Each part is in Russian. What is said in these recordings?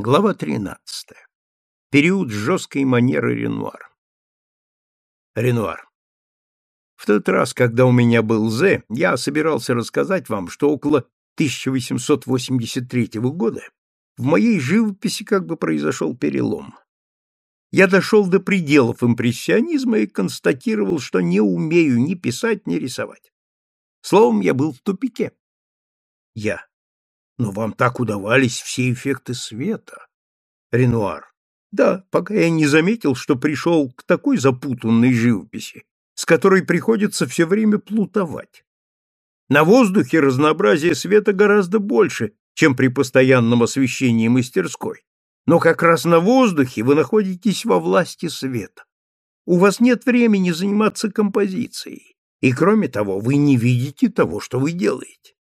Глава 13. Период жесткой манеры Ренуар. Ренуар. В тот раз, когда у меня был З, я собирался рассказать вам, что около 1883 года в моей живописи как бы произошел перелом. Я дошел до пределов импрессионизма и констатировал, что не умею ни писать, ни рисовать. Словом, я был в тупике. Я. Но вам так удавались все эффекты света. Ренуар. Да, пока я не заметил, что пришел к такой запутанной живописи, с которой приходится все время плутовать. На воздухе разнообразие света гораздо больше, чем при постоянном освещении мастерской. Но как раз на воздухе вы находитесь во власти света. У вас нет времени заниматься композицией, и кроме того, вы не видите того, что вы делаете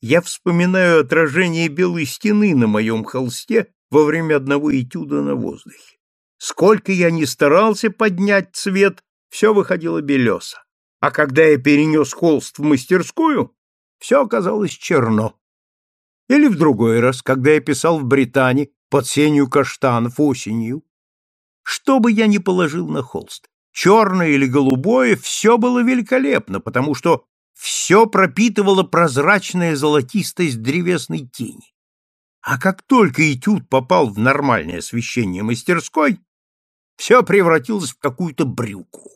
я вспоминаю отражение белой стены на моем холсте во время одного этюда на воздухе. Сколько я ни старался поднять цвет, все выходило белесо. А когда я перенес холст в мастерскую, все оказалось черно. Или в другой раз, когда я писал в Британии под сенью каштанов осенью. Что бы я ни положил на холст, черное или голубое, все было великолепно, потому что все пропитывала прозрачная золотистость древесной тени. А как только этюд попал в нормальное освещение мастерской, все превратилось в какую-то брюку.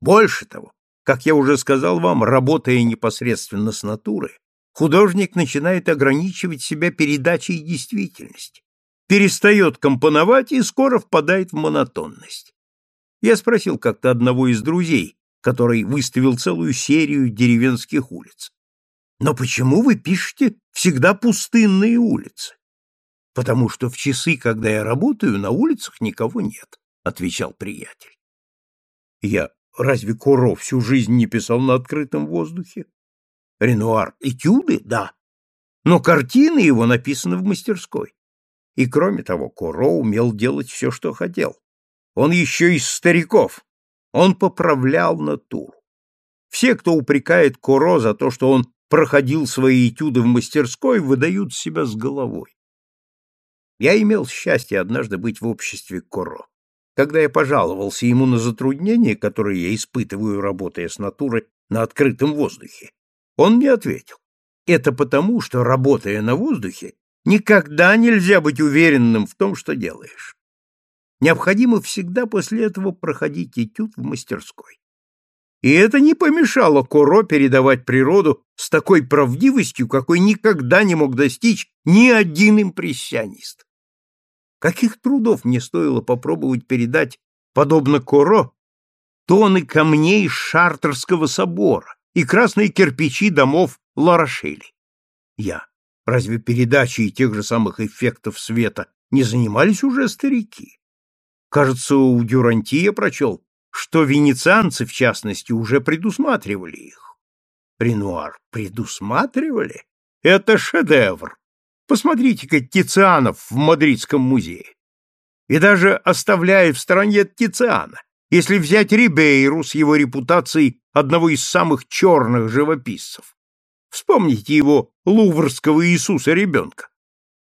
Больше того, как я уже сказал вам, работая непосредственно с натуры, художник начинает ограничивать себя передачей действительности, перестает компоновать и скоро впадает в монотонность. Я спросил как-то одного из друзей, который выставил целую серию деревенских улиц. Но почему вы пишете всегда пустынные улицы? Потому что в часы, когда я работаю, на улицах никого нет, отвечал приятель. Я разве Куро всю жизнь не писал на открытом воздухе? Ренуар этюды, да. Но картины его написаны в мастерской. И кроме того, Куро умел делать все, что хотел. Он еще из стариков, он поправлял натуру. Все, кто упрекает Коро за то, что он проходил свои этюды в мастерской, выдают себя с головой. Я имел счастье однажды быть в обществе Коро. Когда я пожаловался ему на затруднения, которые я испытываю, работая с натурой на открытом воздухе, он мне ответил. Это потому, что, работая на воздухе, никогда нельзя быть уверенным в том, что делаешь. Необходимо всегда после этого проходить этюд в мастерской. И это не помешало Коро передавать природу с такой правдивостью, какой никогда не мог достичь ни один импрессионист. Каких трудов мне стоило попробовать передать, подобно Коро, тоны камней Шартерского собора и красные кирпичи домов Ларошели. Я. Разве передачей тех же самых эффектов света не занимались уже старики? Кажется, у Дюрантия прочел, что венецианцы, в частности, уже предусматривали их. Ренуар предусматривали? Это шедевр. Посмотрите-ка Тицианов в Мадридском музее. И даже оставляя в стороне Тициана, если взять Рибейру с его репутацией одного из самых черных живописцев, вспомните его луврского Иисуса-ребенка.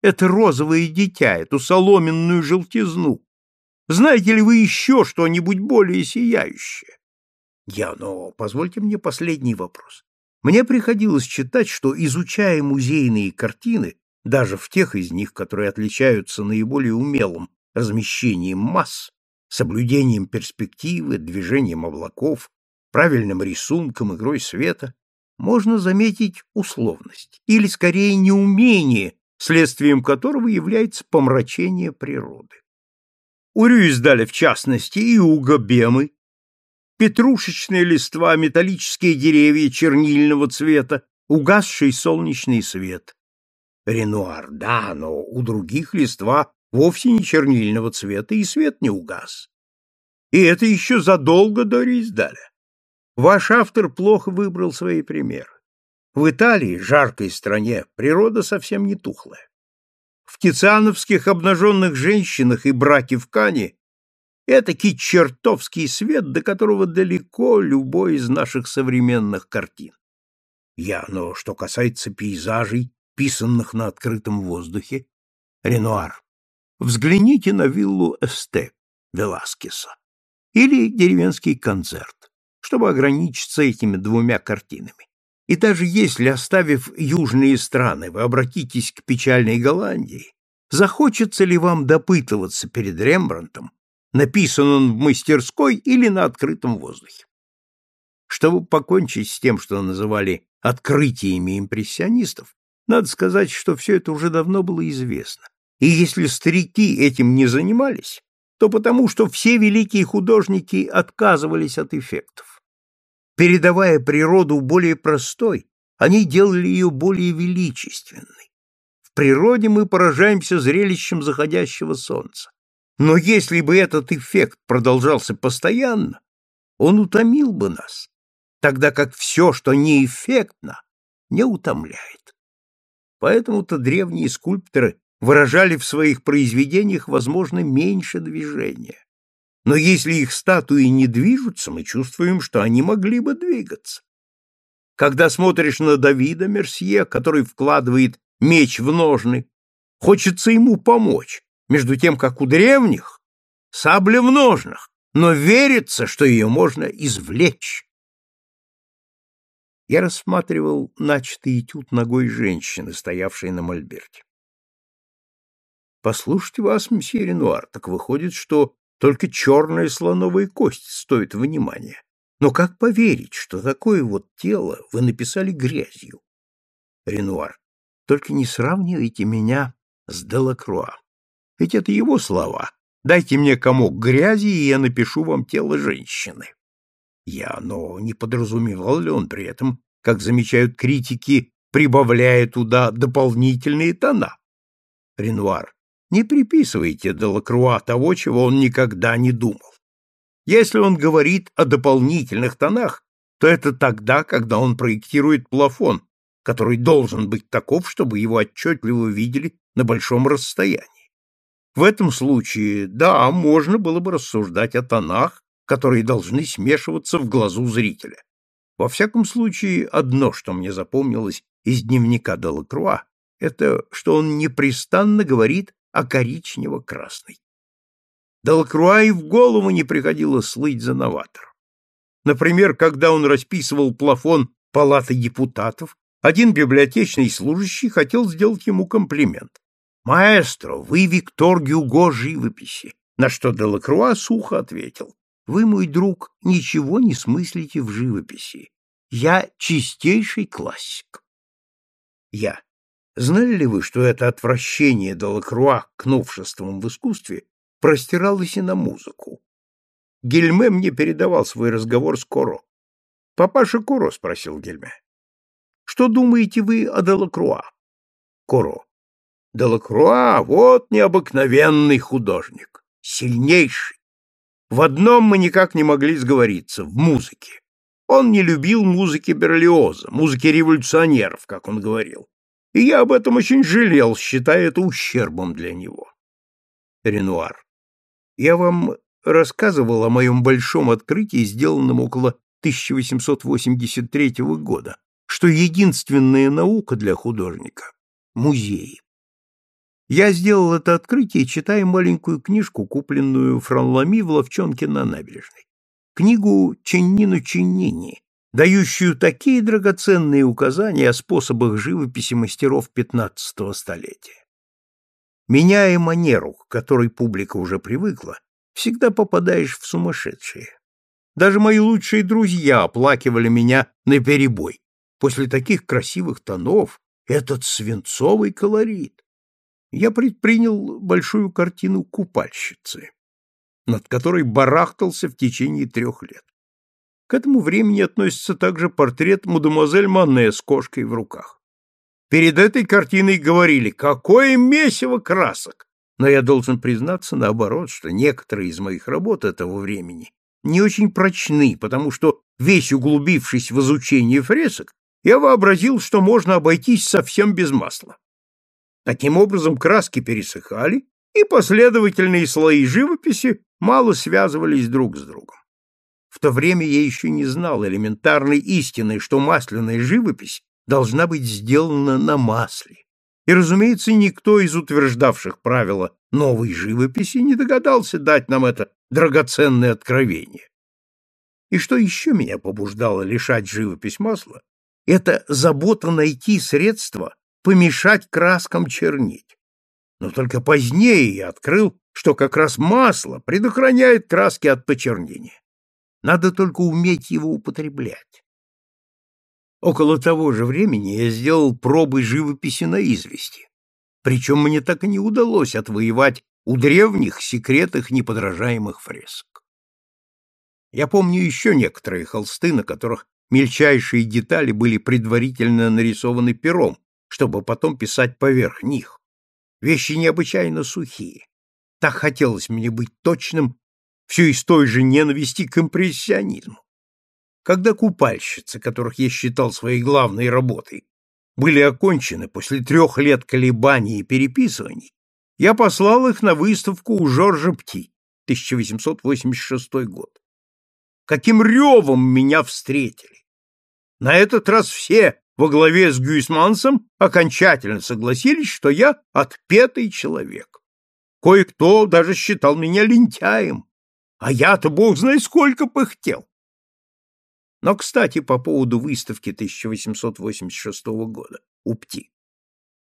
Это розовое дитя, эту соломенную желтизну, знаете ли вы еще что-нибудь более сияющее? Я, но позвольте мне последний вопрос. Мне приходилось читать, что, изучая музейные картины, даже в тех из них, которые отличаются наиболее умелым размещением масс, соблюдением перспективы, движением облаков, правильным рисунком, игрой света, можно заметить условность, или скорее неумение, следствием которого является помрачение природы у Рюиздаля в частности и у Гобемы, петрушечные листва, металлические деревья чернильного цвета, угасший солнечный свет. Ренуар, да, но у других листва вовсе не чернильного цвета, и свет не угас. И это еще задолго до Рюиздаля. Ваш автор плохо выбрал свои примеры. В Италии, жаркой стране, природа совсем не тухлая в тициановских обнаженных женщинах и браке в Кане этакий чертовский свет, до которого далеко любой из наших современных картин. Я, но что касается пейзажей, писанных на открытом воздухе, Ренуар, взгляните на виллу Эсте Веласкеса или деревенский концерт, чтобы ограничиться этими двумя картинами. И даже если, оставив южные страны, вы обратитесь к печальной Голландии, захочется ли вам допытываться перед Рембрандтом, написан он в мастерской или на открытом воздухе? Чтобы покончить с тем, что называли открытиями импрессионистов, надо сказать, что все это уже давно было известно. И если старики этим не занимались, то потому, что все великие художники отказывались от эффектов. Передавая природу более простой, они делали ее более величественной. В природе мы поражаемся зрелищем заходящего солнца. Но если бы этот эффект продолжался постоянно, он утомил бы нас, тогда как все, что неэффектно, не утомляет. Поэтому-то древние скульпторы выражали в своих произведениях, возможно, меньше движения. Но если их статуи не движутся, мы чувствуем, что они могли бы двигаться. Когда смотришь на Давида Мерсье, который вкладывает меч в ножны, хочется ему помочь, между тем, как у древних сабля в ножнах, но верится, что ее можно извлечь. Я рассматривал начатый этюд ногой женщины, стоявшей на мольберте. Послушайте вас, мсье Ренуар, так выходит, что только черная слоновая кость стоит внимания. Но как поверить, что такое вот тело вы написали грязью? Ренуар, только не сравнивайте меня с Делакруа. Ведь это его слова. Дайте мне комок грязи, и я напишу вам тело женщины. Я, но не подразумевал ли он при этом, как замечают критики, прибавляя туда дополнительные тона? Ренуар, не приписывайте Делакруа того, чего он никогда не думал. Если он говорит о дополнительных тонах, то это тогда, когда он проектирует плафон, который должен быть таков, чтобы его отчетливо видели на большом расстоянии. В этом случае, да, можно было бы рассуждать о тонах, которые должны смешиваться в глазу зрителя. Во всяком случае, одно, что мне запомнилось из дневника Делакруа, это что он непрестанно говорит а коричнево-красный. Делакруа и в голову не приходило слыть за новатор. Например, когда он расписывал плафон палаты депутатов, один библиотечный служащий хотел сделать ему комплимент. «Маэстро, вы Виктор Гюго живописи», на что Делакруа сухо ответил. «Вы, мой друг, ничего не смыслите в живописи. Я чистейший классик». Я. Знали ли вы, что это отвращение Делакруа к новшествам в искусстве простиралось и на музыку? Гельме мне передавал свой разговор с Коро. «Папаша Коро?» — спросил Гельме. «Что думаете вы о Делакруа?» Коро. «Делакруа — вот необыкновенный художник, сильнейший. В одном мы никак не могли сговориться — в музыке. Он не любил музыки Берлиоза, музыки революционеров, как он говорил и я об этом очень жалел, считая это ущербом для него. Ренуар. Я вам рассказывал о моем большом открытии, сделанном около 1883 года, что единственная наука для художника — музеи. Я сделал это открытие, читая маленькую книжку, купленную Франлами в ловчонке на набережной. Книгу Ченнину Ченнини, дающую такие драгоценные указания о способах живописи мастеров XV столетия. Меняя манеру, к которой публика уже привыкла, всегда попадаешь в сумасшедшие. Даже мои лучшие друзья оплакивали меня на перебой. После таких красивых тонов этот свинцовый колорит. Я предпринял большую картину купальщицы, над которой барахтался в течение трех лет. К этому времени относится также портрет мадемуазель Мане с кошкой в руках. Перед этой картиной говорили «Какое месиво красок!» Но я должен признаться, наоборот, что некоторые из моих работ этого времени не очень прочны, потому что, весь углубившись в изучение фресок, я вообразил, что можно обойтись совсем без масла. Таким образом, краски пересыхали, и последовательные слои живописи мало связывались друг с другом. В то время я еще не знал элементарной истины, что масляная живопись должна быть сделана на масле. И, разумеется, никто из утверждавших правила новой живописи не догадался дать нам это драгоценное откровение. И что еще меня побуждало лишать живопись масла, это забота найти средства помешать краскам чернеть. Но только позднее я открыл, что как раз масло предохраняет краски от почернения. Надо только уметь его употреблять. Около того же времени я сделал пробы живописи на извести. Причем мне так и не удалось отвоевать у древних секретах неподражаемых фресок. Я помню еще некоторые холсты, на которых мельчайшие детали были предварительно нарисованы пером, чтобы потом писать поверх них. Вещи необычайно сухие. Так хотелось мне быть точным, все из той же ненависти к импрессионизму. Когда купальщицы, которых я считал своей главной работой, были окончены после трех лет колебаний и переписываний, я послал их на выставку у Жоржа Пти, 1886 год. Каким ревом меня встретили! На этот раз все во главе с Гюйсмансом окончательно согласились, что я отпетый человек. Кое-кто даже считал меня лентяем, а я-то бог знает сколько пыхтел. Но, кстати, по поводу выставки 1886 года у ПТИ.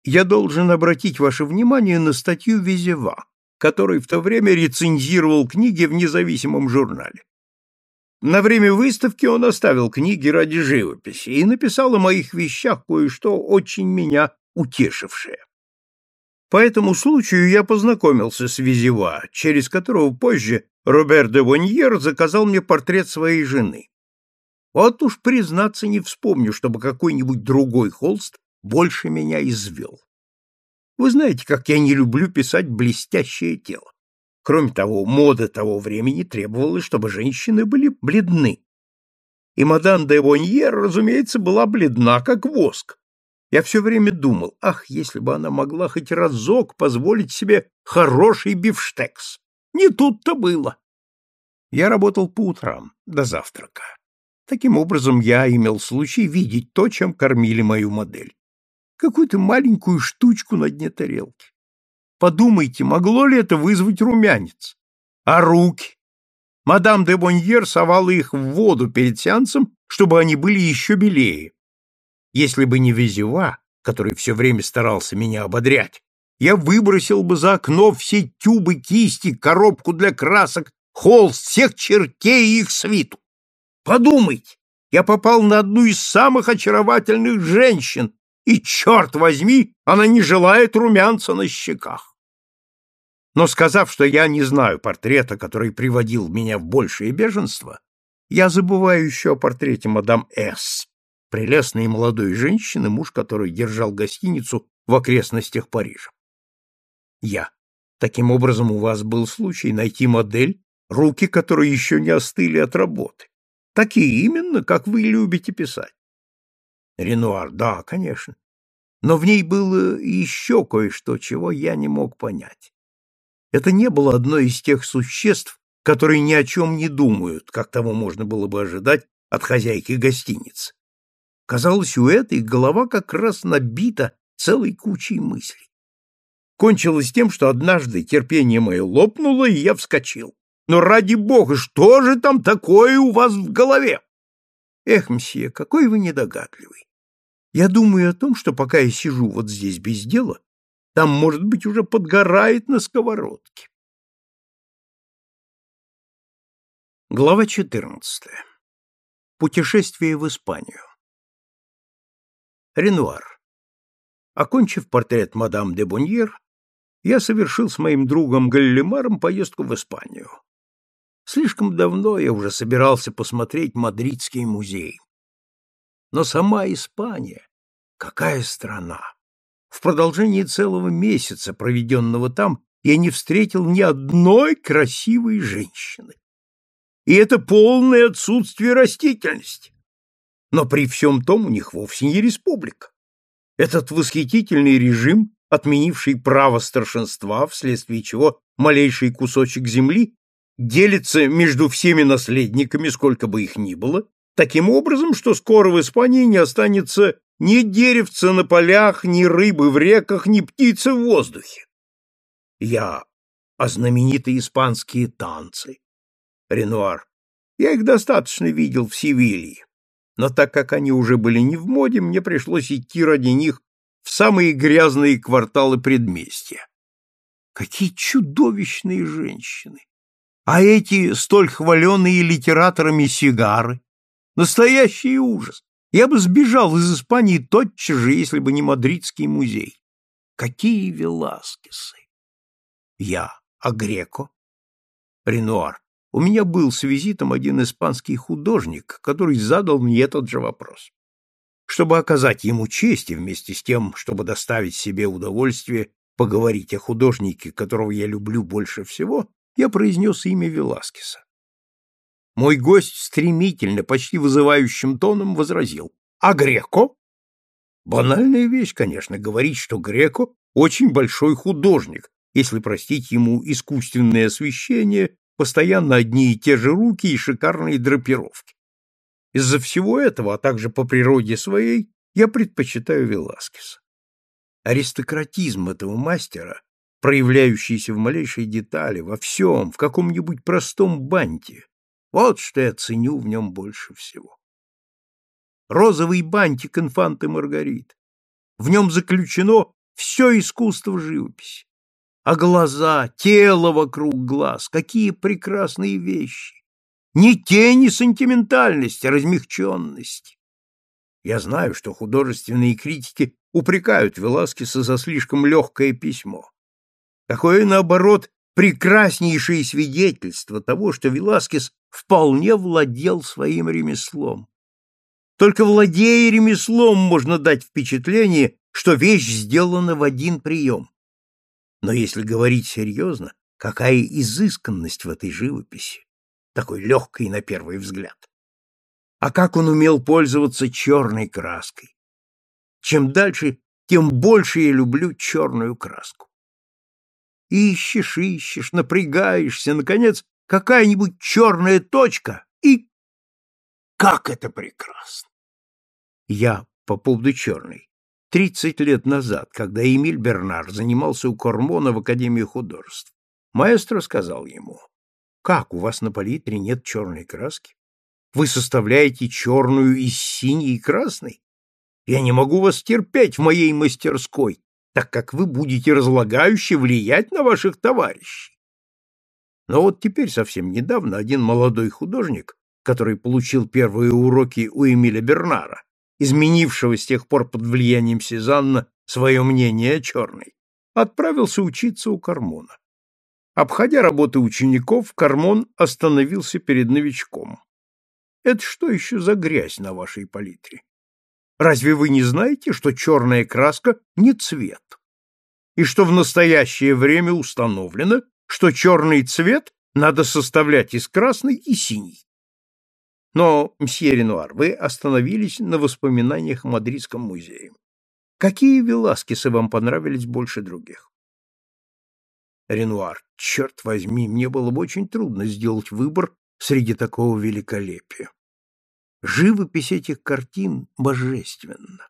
Я должен обратить ваше внимание на статью Визева, который в то время рецензировал книги в независимом журнале. На время выставки он оставил книги ради живописи и написал о моих вещах кое-что очень меня утешившее. По этому случаю я познакомился с Визева, через которого позже Робер де Воньер заказал мне портрет своей жены. Вот уж, признаться, не вспомню, чтобы какой-нибудь другой холст больше меня извел. Вы знаете, как я не люблю писать блестящее тело. Кроме того, мода того времени требовала, чтобы женщины были бледны. И мадам де Воньер, разумеется, была бледна, как воск. Я все время думал, ах, если бы она могла хоть разок позволить себе хороший бифштекс. Не тут-то было. Я работал по утрам, до завтрака. Таким образом, я имел случай видеть то, чем кормили мою модель. Какую-то маленькую штучку на дне тарелки. Подумайте, могло ли это вызвать румянец? А руки? Мадам де Боньер совала их в воду перед сеансом, чтобы они были еще белее. Если бы не Везева, который все время старался меня ободрять, я выбросил бы за окно все тюбы кисти, коробку для красок, холст, всех чертей и их свиту. Подумайте, я попал на одну из самых очаровательных женщин, и, черт возьми, она не желает румянца на щеках. Но сказав, что я не знаю портрета, который приводил меня в большее беженство, я забываю еще о портрете мадам С., прелестной молодой женщины, муж которой держал гостиницу в окрестностях Парижа. Я. Таким образом, у вас был случай найти модель, руки которой еще не остыли от работы. Такие именно, как вы любите писать. Ренуар, да, конечно. Но в ней было еще кое-что, чего я не мог понять. Это не было одно из тех существ, которые ни о чем не думают, как того можно было бы ожидать от хозяйки гостиницы. Казалось, у этой голова как раз набита целой кучей мыслей. Кончилось тем, что однажды терпение мое лопнуло, и я вскочил. Но ради бога, что же там такое у вас в голове? Эх, мсье, какой вы недогадливый. Я думаю о том, что пока я сижу вот здесь без дела, там, может быть, уже подгорает на сковородке. Глава 14. Путешествие в Испанию. Ренуар. Окончив портрет мадам де Боньер, я совершил с моим другом Галлимаром поездку в Испанию. Слишком давно я уже собирался посмотреть Мадридский музей. Но сама Испания, какая страна! В продолжении целого месяца, проведенного там, я не встретил ни одной красивой женщины. И это полное отсутствие растительности. Но при всем том у них вовсе не республика. Этот восхитительный режим, отменивший право старшинства, вследствие чего малейший кусочек земли делится между всеми наследниками, сколько бы их ни было, таким образом, что скоро в Испании не останется Ни деревца на полях, ни рыбы в реках, ни птицы в воздухе. Я а знаменитые испанские танцы. Ренуар. Я их достаточно видел в Севилье. Но так как они уже были не в моде, мне пришлось идти ради них в самые грязные кварталы предместья. Какие чудовищные женщины! А эти столь хваленные литераторами сигары! Настоящий ужас! Я бы сбежал из Испании тотчас же, если бы не Мадридский музей. Какие Веласкесы! Я, а Греко? Ренуар. У меня был с визитом один испанский художник, который задал мне этот же вопрос. Чтобы оказать ему честь и вместе с тем, чтобы доставить себе удовольствие поговорить о художнике, которого я люблю больше всего, я произнес имя Веласкеса. Мой гость стремительно, почти вызывающим тоном возразил. «А Греко?» Банальная вещь, конечно, говорить, что Греко очень большой художник, если простить ему искусственное освещение, постоянно одни и те же руки и шикарные драпировки. Из-за всего этого, а также по природе своей, я предпочитаю Веласкеса. Аристократизм этого мастера, проявляющийся в малейшей детали, во всем, в каком-нибудь простом банте, вот что я ценю в нем больше всего. Розовый бантик инфанты Маргарит. В нем заключено все искусство живописи. А глаза, тело вокруг глаз, какие прекрасные вещи! Ни тени сентиментальности, размягченности. Я знаю, что художественные критики упрекают Веласкеса за слишком легкое письмо. Такое, наоборот, прекраснейшее свидетельство того, что Веласкес вполне владел своим ремеслом. Только владея ремеслом можно дать впечатление, что вещь сделана в один прием. Но если говорить серьезно, какая изысканность в этой живописи, такой легкой на первый взгляд. А как он умел пользоваться черной краской. Чем дальше, тем больше я люблю черную краску. Ищешь, ищешь, напрягаешься, наконец, какая-нибудь черная точка, и... Как это прекрасно! Я по поводу черной. Тридцать лет назад, когда Эмиль Бернар занимался у Кормона в Академии художеств, маэстро сказал ему, «Как, у вас на палитре нет черной краски? Вы составляете черную из синей и красной? Я не могу вас терпеть в моей мастерской, так как вы будете разлагающе влиять на ваших товарищей. Но вот теперь совсем недавно один молодой художник, который получил первые уроки у Эмиля Бернара, изменившего с тех пор под влиянием Сезанна свое мнение о черной, отправился учиться у Кармона. Обходя работы учеников, Кармон остановился перед новичком. Это что еще за грязь на вашей палитре? Разве вы не знаете, что черная краска не цвет? И что в настоящее время установлено, что черный цвет надо составлять из красной и синей. Но, мсье Ренуар, вы остановились на воспоминаниях о Мадридском музее. Какие Веласкесы вам понравились больше других? Ренуар, черт возьми, мне было бы очень трудно сделать выбор среди такого великолепия. Живопись этих картин божественна.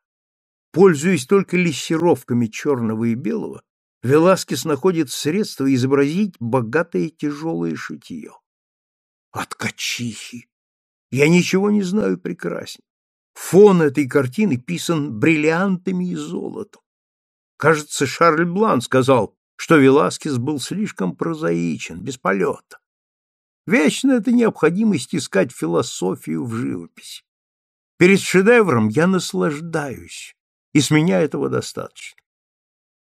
Пользуясь только лессировками черного и белого, Веласкес находит средства изобразить богатое тяжелое шитье. От! Я ничего не знаю прекрасней. Фон этой картины писан бриллиантами и золотом. Кажется, Шарль Блан сказал, что Веласкес был слишком прозаичен, без полета. Вечно это необходимость искать философию в живописи. Перед шедевром я наслаждаюсь, и с меня этого достаточно.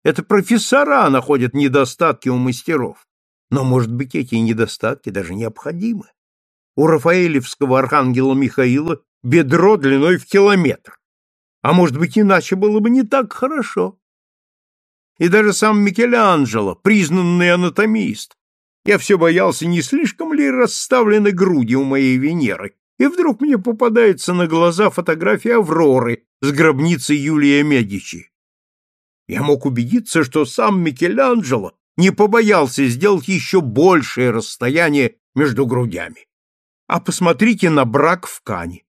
Это профессора находят недостатки у мастеров, но, может быть, эти недостатки даже необходимы. У рафаэлевского архангела Михаила бедро длиной в километр. А может быть, иначе было бы не так хорошо. И даже сам Микеланджело, признанный анатомист, я все боялся, не слишком ли расставлены груди у моей Венеры, и вдруг мне попадается на глаза фотография Авроры с гробницы Юлия Медичи. Я мог убедиться, что сам Микеланджело не побоялся сделать еще большее расстояние между грудями. А посмотрите на брак в Кане.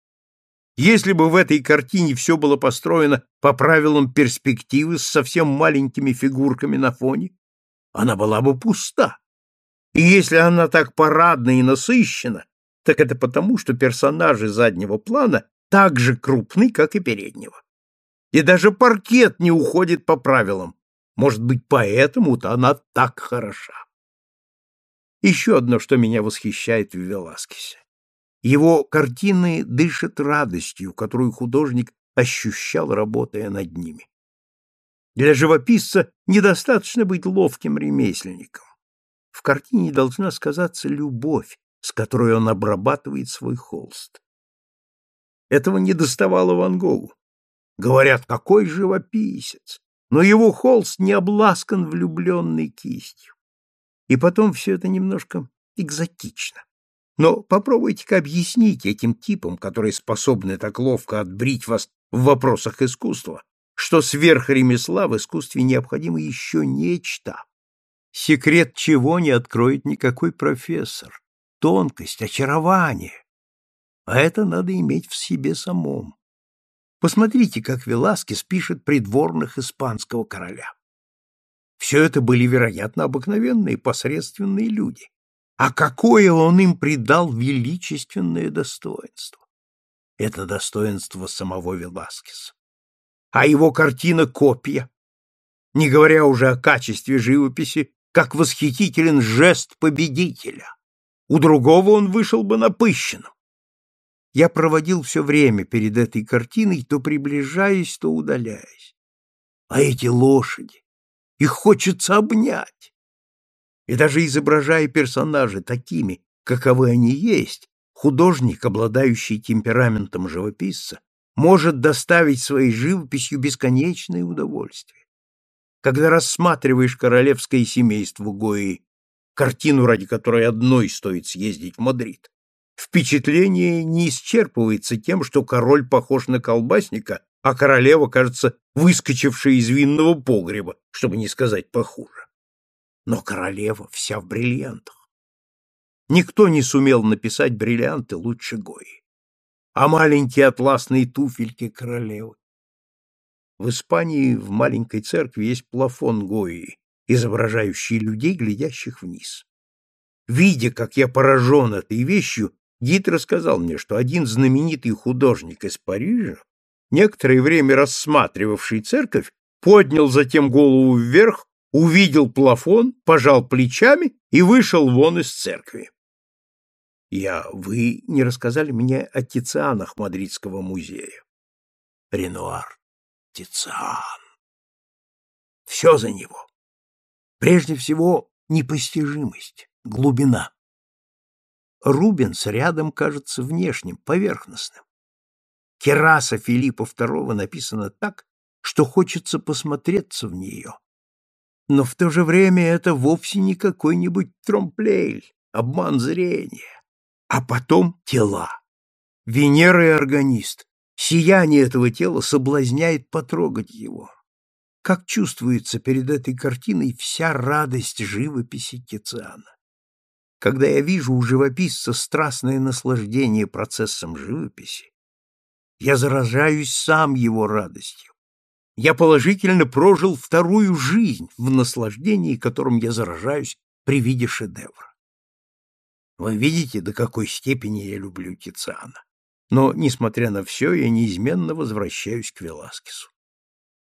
Если бы в этой картине все было построено по правилам перспективы с совсем маленькими фигурками на фоне, она была бы пуста. И если она так парадна и насыщена, так это потому, что персонажи заднего плана так же крупны, как и переднего. И даже паркет не уходит по правилам. Может быть, поэтому-то она так хороша. Еще одно, что меня восхищает в Веласкесе. Его картины дышат радостью, которую художник ощущал, работая над ними. Для живописца недостаточно быть ловким ремесленником. В картине должна сказаться любовь, с которой он обрабатывает свой холст. Этого не доставало Ван Гогу. Говорят, какой живописец! Но его холст не обласкан влюбленной кистью. И потом все это немножко экзотично. Но попробуйте-ка объяснить этим типам, которые способны так ловко отбрить вас в вопросах искусства, что сверх ремесла в искусстве необходимо еще нечто. Секрет чего не откроет никакой профессор. Тонкость, очарование. А это надо иметь в себе самом. Посмотрите, как Веласкес пишет придворных испанского короля. Все это были, вероятно, обыкновенные посредственные люди. А какое он им придал величественное достоинство! Это достоинство самого Веласкеса. А его картина — копия. Не говоря уже о качестве живописи, как восхитителен жест победителя. У другого он вышел бы напыщенным. Я проводил все время перед этой картиной, то приближаясь, то удаляясь. А эти лошади, их хочется обнять. И даже изображая персонажи такими, каковы они есть, художник, обладающий темпераментом живописца, может доставить своей живописью бесконечное удовольствие. Когда рассматриваешь королевское семейство Гои, картину, ради которой одной стоит съездить в Мадрид, Впечатление не исчерпывается тем, что король похож на колбасника, а королева, кажется, выскочившая из винного погреба, чтобы не сказать похуже. Но королева вся в бриллиантах. Никто не сумел написать бриллианты лучше Гои. А маленькие атласные туфельки королевы. В Испании в маленькой церкви есть плафон Гои, изображающий людей, глядящих вниз. Видя, как я поражен этой вещью, Гид рассказал мне, что один знаменитый художник из Парижа, некоторое время рассматривавший церковь, поднял затем голову вверх, увидел плафон, пожал плечами и вышел вон из церкви. Я, вы не рассказали мне о Тицианах Мадридского музея. Ренуар. Тициан. Все за него. Прежде всего, непостижимость, глубина. Рубенс рядом кажется внешним, поверхностным. Кераса Филиппа II написана так, что хочется посмотреться в нее. Но в то же время это вовсе не какой-нибудь тромплейль, обман зрения. А потом тела. Венера и органист. Сияние этого тела соблазняет потрогать его. Как чувствуется перед этой картиной вся радость живописи Тициана. Когда я вижу у живописца страстное наслаждение процессом живописи, я заражаюсь сам его радостью. Я положительно прожил вторую жизнь в наслаждении, которым я заражаюсь при виде шедевра. Вы видите, до какой степени я люблю Тициана. Но, несмотря на все, я неизменно возвращаюсь к Веласкесу.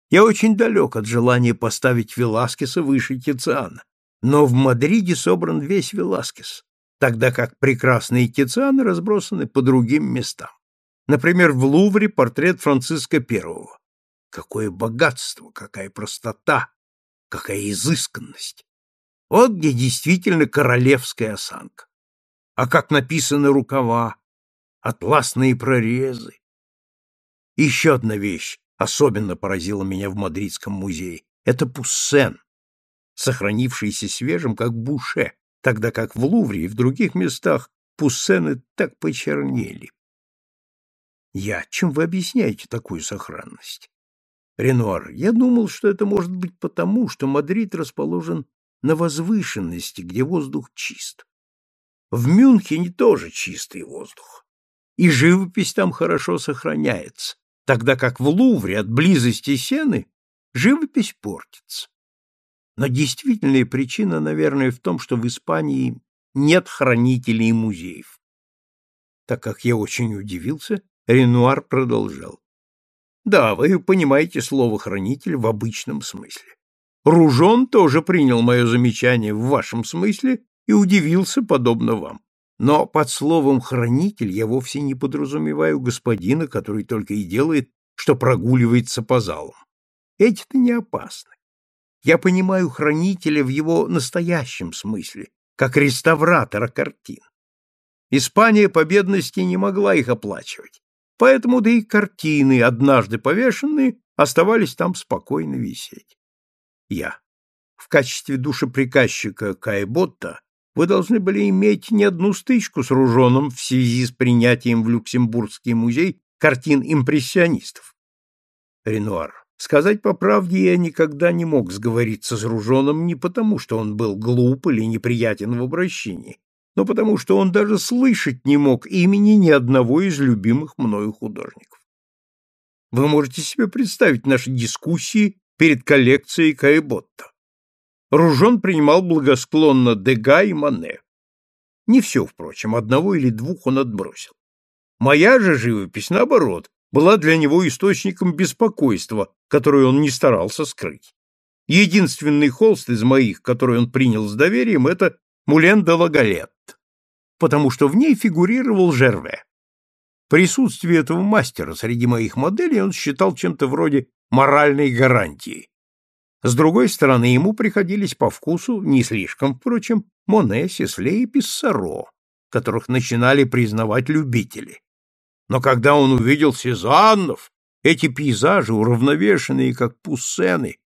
Я очень далек от желания поставить Веласкеса выше Тициана, но в Мадриде собран весь Веласкес, тогда как прекрасные Тицианы разбросаны по другим местам. Например, в Лувре портрет Франциска I. Какое богатство, какая простота, какая изысканность. Вот где действительно королевская осанка. А как написаны рукава, атласные прорезы. Еще одна вещь особенно поразила меня в Мадридском музее. Это Пуссен, сохранившийся свежим, как буше, тогда как в Лувре и в других местах пуссены так почернели. Я, чем вы объясняете такую сохранность? Ренуар, я думал, что это может быть потому, что Мадрид расположен на возвышенности, где воздух чист. В Мюнхене тоже чистый воздух. и живопись там хорошо сохраняется, тогда как в Лувре от близости сены живопись портится. Но действительная причина, наверное, в том, что в Испании нет хранителей музеев. Так как я очень удивился, Ренуар продолжал. Да, вы понимаете слово «хранитель» в обычном смысле. Ружон тоже принял мое замечание в вашем смысле и удивился, подобно вам. Но под словом «хранитель» я вовсе не подразумеваю господина, который только и делает, что прогуливается по залам. Эти-то не опасны. Я понимаю хранителя в его настоящем смысле, как реставратора картин. Испания по бедности не могла их оплачивать, поэтому да и картины, однажды повешенные, оставались там спокойно висеть. Я. В качестве душеприказчика Кайботта вы должны были иметь не одну стычку с Ружоном в связи с принятием в Люксембургский музей картин импрессионистов. Ренуар. Сказать по правде, я никогда не мог сговориться с Ружоном не потому, что он был глуп или неприятен в обращении, но потому, что он даже слышать не мог имени ни одного из любимых мною художников. Вы можете себе представить наши дискуссии перед коллекцией Каэботта. Ружон принимал благосклонно Дега и Мане. Не все, впрочем, одного или двух он отбросил. Моя же живопись, наоборот, была для него источником беспокойства, которое он не старался скрыть. Единственный холст из моих, который он принял с доверием, это Мулен де Лагалет, потому что в ней фигурировал Жерве. Присутствие этого мастера среди моих моделей он считал чем-то вроде моральной гарантии. С другой стороны, ему приходились по вкусу, не слишком, впрочем, Моне, Сесле и Писсаро, которых начинали признавать любители. Но когда он увидел Сезаннов, эти пейзажи, уравновешенные, как пуссены,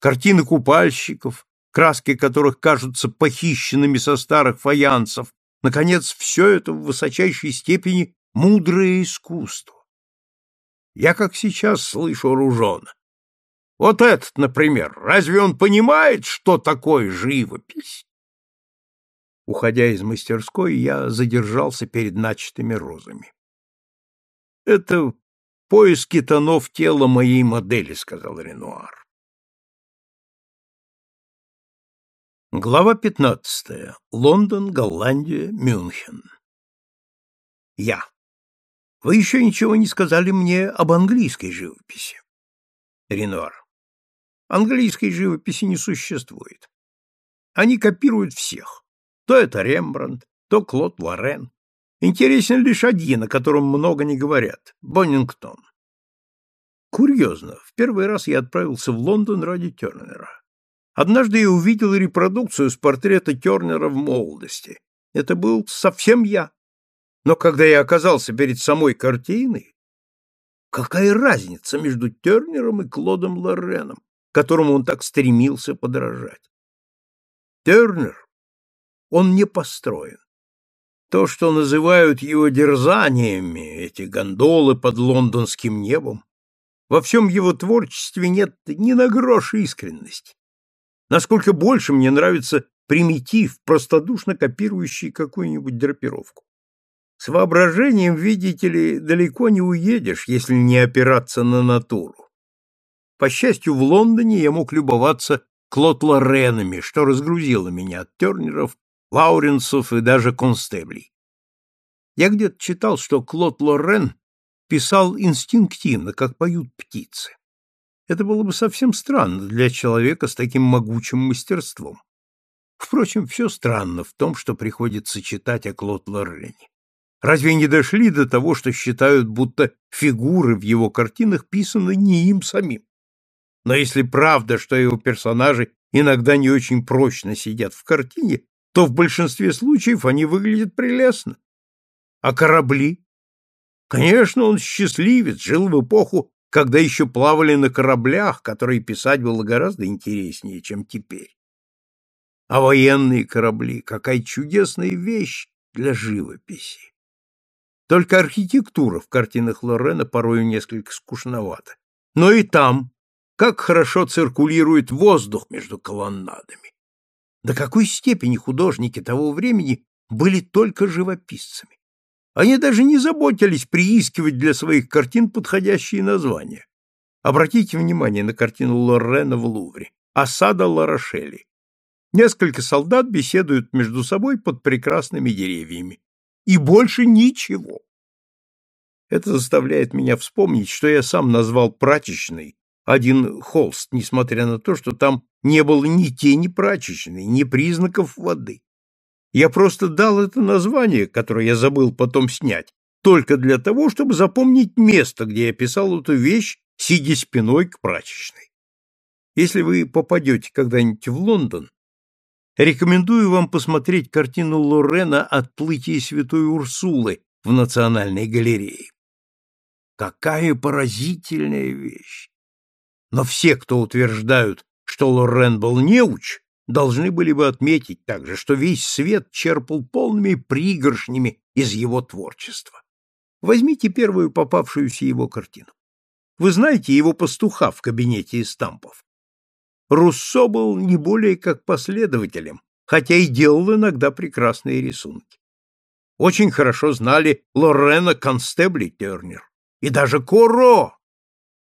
картины купальщиков, краски которых кажутся похищенными со старых фаянсов, наконец, все это в высочайшей степени мудрое искусство. Я как сейчас слышу Ружона. Вот этот, например, разве он понимает, что такое живопись? Уходя из мастерской, я задержался перед начатыми розами. Это поиски тонов тела моей модели, сказал Ренуар. Глава 15. Лондон, Голландия, Мюнхен. Я. Вы еще ничего не сказали мне об английской живописи. Ренуар. Английской живописи не существует. Они копируют всех. То это Рембрандт, то Клод Лорен, Интересен лишь один, о котором много не говорят — Боннингтон. Курьезно, в первый раз я отправился в Лондон ради Тернера. Однажды я увидел репродукцию с портрета Тернера в молодости. Это был совсем я. Но когда я оказался перед самой картиной, какая разница между Тернером и Клодом Лореном, которому он так стремился подражать? Тернер, он не построен. То, что называют его дерзаниями, эти гондолы под лондонским небом, во всем его творчестве нет ни на грош искренности. Насколько больше мне нравится примитив, простодушно копирующий какую-нибудь драпировку. С воображением, видите ли, далеко не уедешь, если не опираться на натуру. По счастью, в Лондоне я мог любоваться Клод Лоренами, что разгрузило меня от Тернеров Лауренсов и даже констеблей. Я где-то читал, что Клод писал инстинктивно, как поют птицы. Это было бы совсем странно для человека с таким могучим мастерством. Впрочем, все странно в том, что приходится читать о Клод Лорене. Разве не дошли до того, что считают, будто фигуры в его картинах писаны не им самим? Но если правда, что его персонажи иногда не очень прочно сидят в картине, то в большинстве случаев они выглядят прелестно. А корабли? Конечно, он счастливец, жил в эпоху, когда еще плавали на кораблях, которые писать было гораздо интереснее, чем теперь. А военные корабли — какая чудесная вещь для живописи. Только архитектура в картинах Лорена порою несколько скучновата. Но и там, как хорошо циркулирует воздух между колоннадами. До какой степени художники того времени были только живописцами. Они даже не заботились приискивать для своих картин подходящие названия. Обратите внимание на картину Лорена в Лувре «Осада Ларошели». Несколько солдат беседуют между собой под прекрасными деревьями. И больше ничего. Это заставляет меня вспомнить, что я сам назвал прачечной один холст, несмотря на то, что там не было ни тени прачечной, ни признаков воды. Я просто дал это название, которое я забыл потом снять, только для того, чтобы запомнить место, где я писал эту вещь, сидя спиной к прачечной. Если вы попадете когда-нибудь в Лондон, рекомендую вам посмотреть картину Лорена «Отплытие святой Урсулы» в Национальной галерее. Какая поразительная вещь! Но все, кто утверждают, что Лорен был неуч, должны были бы отметить также, что весь свет черпал полными пригоршнями из его творчества. Возьмите первую попавшуюся его картину. Вы знаете его пастуха в кабинете эстампов. Руссо был не более как последователем, хотя и делал иногда прекрасные рисунки. Очень хорошо знали Лорена Констебли Тернер и даже Коро.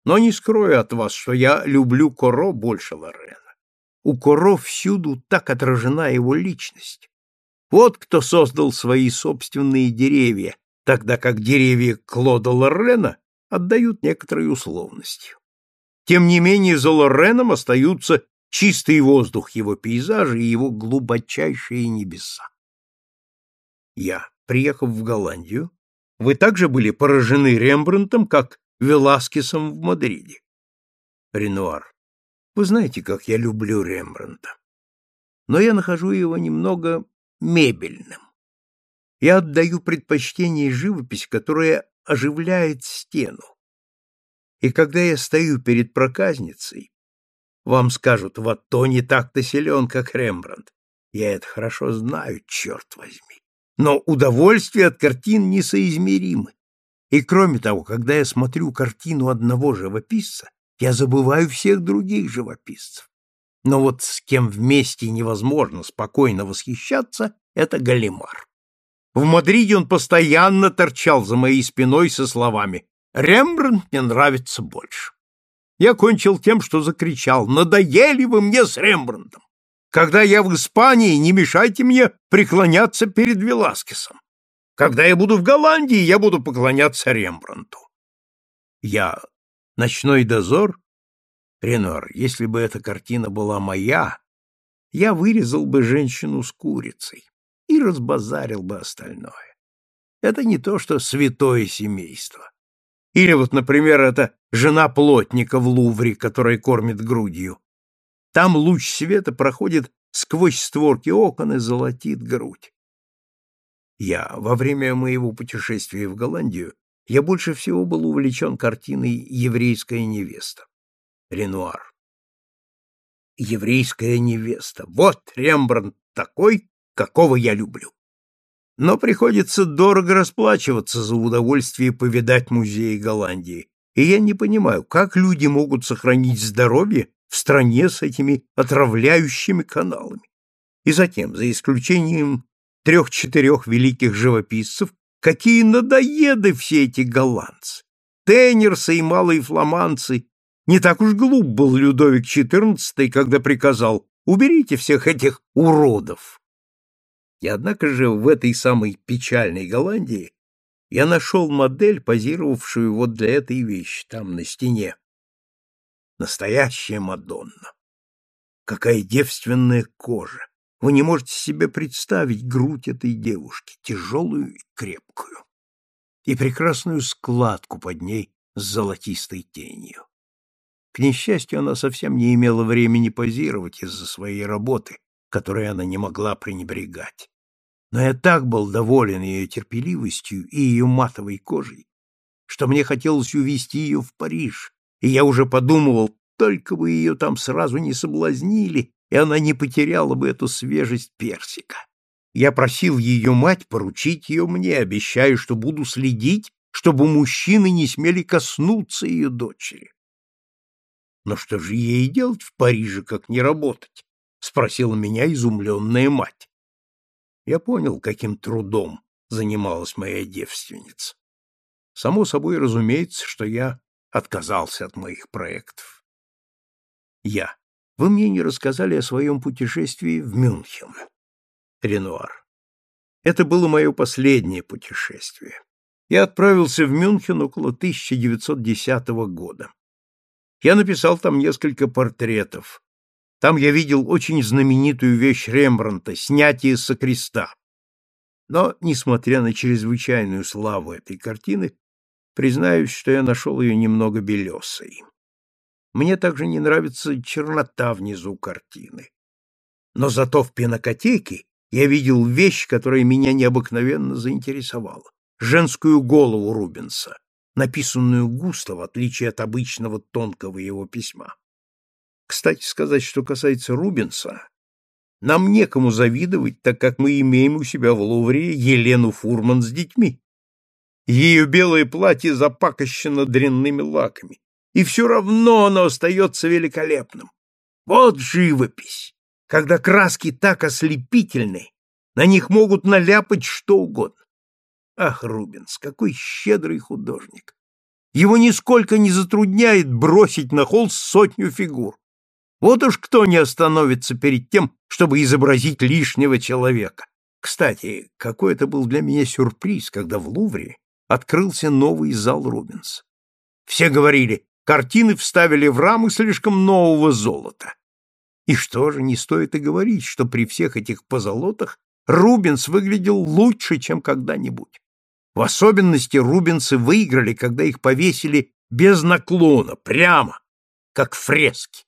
Но не скрою от вас, что я люблю Коро больше Лорена. У Коро всюду так отражена его личность. Вот кто создал свои собственные деревья, тогда как деревья Клода Лорена отдают некоторой условностью. Тем не менее, за Лореном остаются чистый воздух его пейзажа и его глубочайшие небеса. Я, приехав в Голландию, вы также были поражены Рембрандтом, как Веласкесом в Мадриде. Ренуар. Вы знаете, как я люблю Рембрандта. Но я нахожу его немного мебельным. Я отдаю предпочтение живописи, которая оживляет стену. И когда я стою перед проказницей, вам скажут, вот то не так-то силен, как Рембрандт. Я это хорошо знаю, черт возьми. Но удовольствие от картин несоизмеримы. И кроме того, когда я смотрю картину одного живописца, я забываю всех других живописцев. Но вот с кем вместе невозможно спокойно восхищаться, это Галимар. В Мадриде он постоянно торчал за моей спиной со словами «Рембрандт мне нравится больше». Я кончил тем, что закричал «Надоели вы мне с Рембрандтом! Когда я в Испании, не мешайте мне преклоняться перед Веласкесом. Когда я буду в Голландии, я буду поклоняться Рембрандту». Я Ночной дозор? Ренор, если бы эта картина была моя, я вырезал бы женщину с курицей и разбазарил бы остальное. Это не то, что святое семейство. Или вот, например, это жена плотника в Лувре, которая кормит грудью. Там луч света проходит сквозь створки окон и золотит грудь. Я во время моего путешествия в Голландию я больше всего был увлечен картиной «Еврейская невеста» Ренуар. «Еврейская невеста» — вот Рембрандт такой, какого я люблю. Но приходится дорого расплачиваться за удовольствие повидать музеи Голландии, и я не понимаю, как люди могут сохранить здоровье в стране с этими отравляющими каналами. И затем, за исключением трех-четырех великих живописцев, Какие надоеды все эти голландцы! Теннерсы и малые фламандцы. Не так уж глуп был Людовик XIV, когда приказал «уберите всех этих уродов». И однако же в этой самой печальной Голландии я нашел модель, позировавшую вот для этой вещи, там на стене. Настоящая Мадонна. Какая девственная кожа! Вы не можете себе представить грудь этой девушки, тяжелую и крепкую, и прекрасную складку под ней с золотистой тенью. К несчастью, она совсем не имела времени позировать из-за своей работы, которой она не могла пренебрегать. Но я так был доволен ее терпеливостью и ее матовой кожей, что мне хотелось увезти ее в Париж, и я уже подумывал, только бы ее там сразу не соблазнили и она не потеряла бы эту свежесть персика. Я просил ее мать поручить ее мне, обещая, что буду следить, чтобы мужчины не смели коснуться ее дочери. Но что же ей делать в Париже, как не работать? спросила меня изумленная мать. Я понял, каким трудом занималась моя девственница. Само собой разумеется, что я отказался от моих проектов. Я. Вы мне не рассказали о своем путешествии в Мюнхен. Ренуар. Это было мое последнее путешествие. Я отправился в Мюнхен около 1910 года. Я написал там несколько портретов. Там я видел очень знаменитую вещь Рембрандта «Снятие со креста». Но, несмотря на чрезвычайную славу этой картины, признаюсь, что я нашел ее немного белесой. Мне также не нравится чернота внизу картины. Но зато в пенокотеке я видел вещь, которая меня необыкновенно заинтересовала. Женскую голову Рубенса, написанную густо, в отличие от обычного тонкого его письма. Кстати сказать, что касается Рубенса, нам некому завидовать, так как мы имеем у себя в Лувре Елену Фурман с детьми. Ее белое платье запакощено дрянными лаками, и все равно оно остается великолепным. Вот живопись, когда краски так ослепительны, на них могут наляпать что угодно. Ах, Рубенс, какой щедрый художник! Его нисколько не затрудняет бросить на холст сотню фигур. Вот уж кто не остановится перед тем, чтобы изобразить лишнего человека. Кстати, какой это был для меня сюрприз, когда в Лувре открылся новый зал Рубенс. Все говорили, картины вставили в рамы слишком нового золота. И что же, не стоит и говорить, что при всех этих позолотах Рубенс выглядел лучше, чем когда-нибудь. В особенности Рубенсы выиграли, когда их повесили без наклона, прямо, как фрески.